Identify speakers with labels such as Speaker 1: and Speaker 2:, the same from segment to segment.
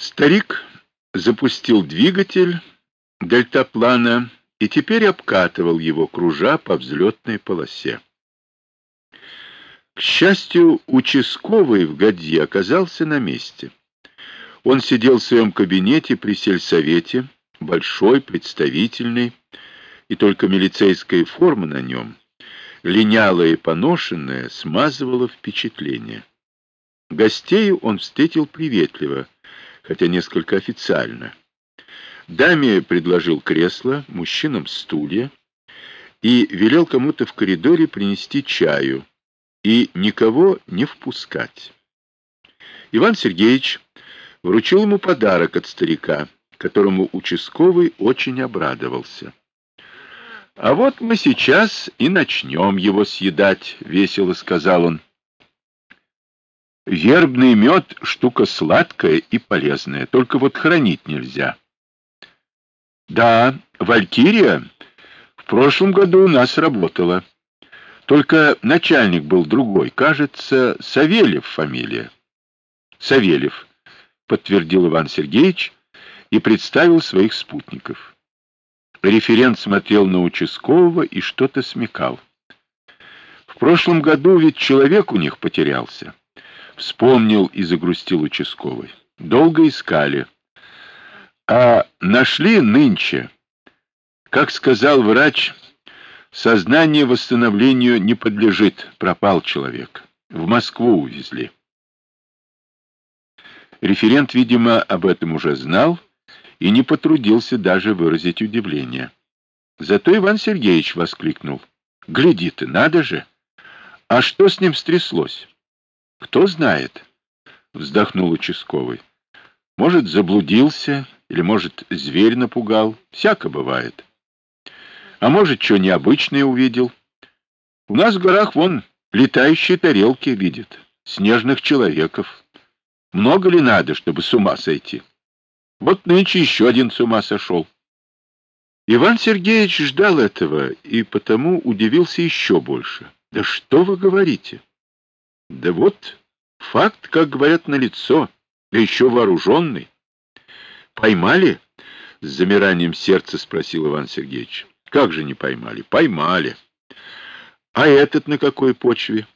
Speaker 1: Старик запустил двигатель дельтаплана и теперь обкатывал его, кружа по взлетной полосе. К счастью, участковый в Гадье оказался на месте. Он сидел в своем кабинете при сельсовете, большой, представительный, и только милицейская форма на нем, линялая и поношенная, смазывала впечатление. Гостей он встретил приветливо, хотя несколько официально. Даме предложил кресло, мужчинам стулья и велел кому-то в коридоре принести чаю и никого не впускать. Иван Сергеевич вручил ему подарок от старика, которому участковый очень обрадовался. «А вот мы сейчас и начнем его съедать», — весело сказал он. Вербный мед — штука сладкая и полезная, только вот хранить нельзя. Да, Валькирия в прошлом году у нас работала. Только начальник был другой, кажется, Савельев фамилия. Савельев, подтвердил Иван Сергеевич и представил своих спутников. Референт смотрел на участкового и что-то смекал. В прошлом году ведь человек у них потерялся. Вспомнил и загрустил участковый. Долго искали. А нашли нынче. Как сказал врач, сознание восстановлению не подлежит. Пропал человек. В Москву увезли. Референт, видимо, об этом уже знал и не потрудился даже выразить удивление. Зато Иван Сергеевич воскликнул. «Гляди ты, надо же! А что с ним стряслось?» Кто знает, вздохнул участковый. Может, заблудился, или, может, зверь напугал. Всяко бывает. А может, что необычное увидел. У нас в горах вон летающие тарелки видят, снежных человеков. Много ли надо, чтобы с ума сойти? Вот нынче еще один с ума сошел. Иван Сергеевич ждал этого и потому удивился еще больше. Да что вы говорите? Да вот, факт, как говорят, на лицо, да еще вооруженный. Поймали? С замиранием сердца спросил Иван Сергеевич. Как же не поймали? Поймали. А этот на какой почве?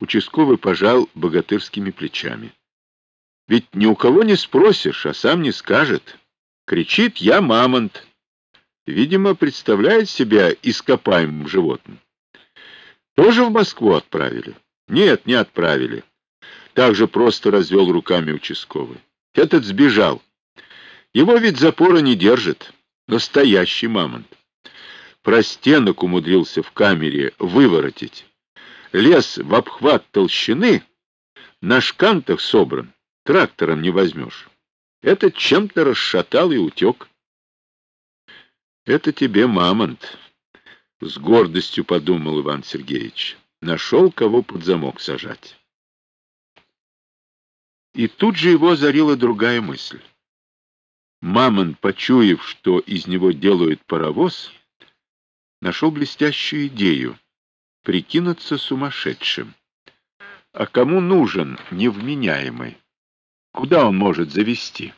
Speaker 1: Участковый пожал богатырскими плечами. Ведь ни у кого не спросишь, а сам не скажет. Кричит «Я мамонт». Видимо, представляет себя ископаемым животным. Тоже в Москву отправили. Нет, не отправили. Так же просто развел руками участковый. Этот сбежал. Его ведь запора не держит. Настоящий мамонт. Простенок умудрился в камере выворотить. Лес в обхват толщины на шкантах собран. Трактором не возьмешь. Этот чем-то расшатал и утек. Это тебе мамонт, — с гордостью подумал Иван Сергеевич нашел, кого под замок сажать. И тут же его озарила другая мысль. Мамон, почуяв, что из него делают паровоз, нашел блестящую идею — прикинуться сумасшедшим. А кому нужен невменяемый? Куда он может завести?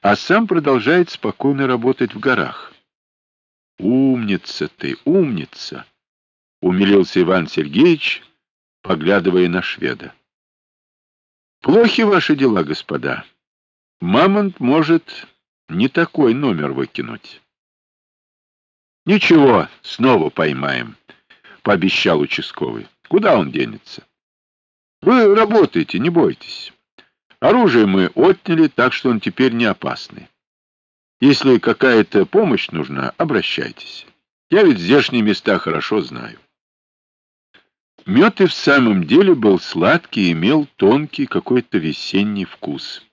Speaker 1: А сам продолжает спокойно работать в горах. Умница ты, умница! — умилился Иван Сергеевич, поглядывая на шведа. «Плохи ваши дела, господа. Мамонт может не такой номер выкинуть». «Ничего, снова поймаем», — пообещал участковый. «Куда он денется?» «Вы работаете, не бойтесь. Оружие мы отняли, так что он теперь не опасный. Если какая-то помощь нужна, обращайтесь. Я ведь здешние места хорошо знаю». Мед и в самом деле был сладкий и имел тонкий какой-то весенний вкус.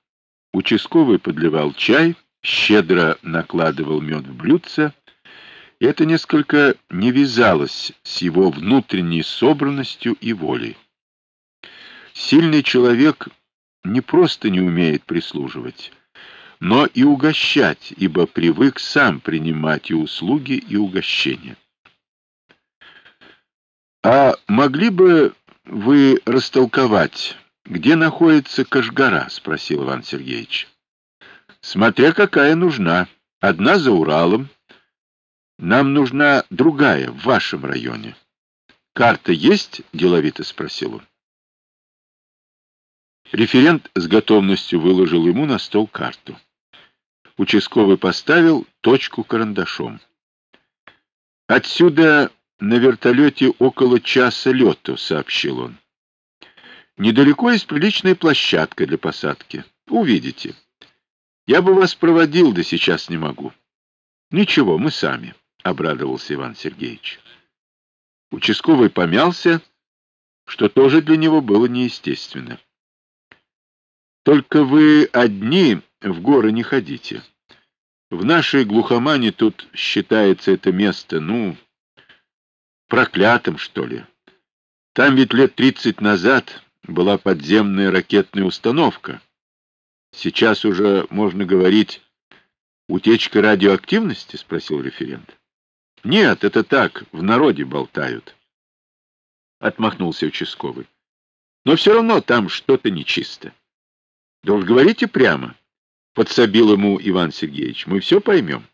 Speaker 1: Участковый подливал чай, щедро накладывал мед в блюдце, и это несколько не вязалось с его внутренней собранностью и волей. Сильный человек не просто не умеет прислуживать, но и угощать, ибо привык сам принимать и услуги, и угощения. А могли бы вы растолковать, где находится Кашгара? — спросил Иван Сергеевич. — Смотря какая нужна. Одна за Уралом. Нам нужна другая, в вашем районе. — Карта есть? — деловито спросил он. Референт с готовностью выложил ему на стол карту. Участковый поставил точку карандашом. «Отсюда на вертолете около часа лету», — сообщил он. «Недалеко есть приличная площадка для посадки. Увидите. Я бы вас проводил, да сейчас не могу». «Ничего, мы сами», — обрадовался Иван Сергеевич. Участковый помялся, что тоже для него было неестественно. «Только вы одни в горы не ходите. В нашей глухомане тут считается это место, ну, проклятым, что ли. Там ведь лет тридцать назад была подземная ракетная установка. Сейчас уже можно говорить утечка радиоактивности, спросил референт. Нет, это так, в народе болтают. Отмахнулся участковый. Но все равно там что-то нечисто. Да уж говорите прямо, подсобил ему Иван Сергеевич, мы все поймем.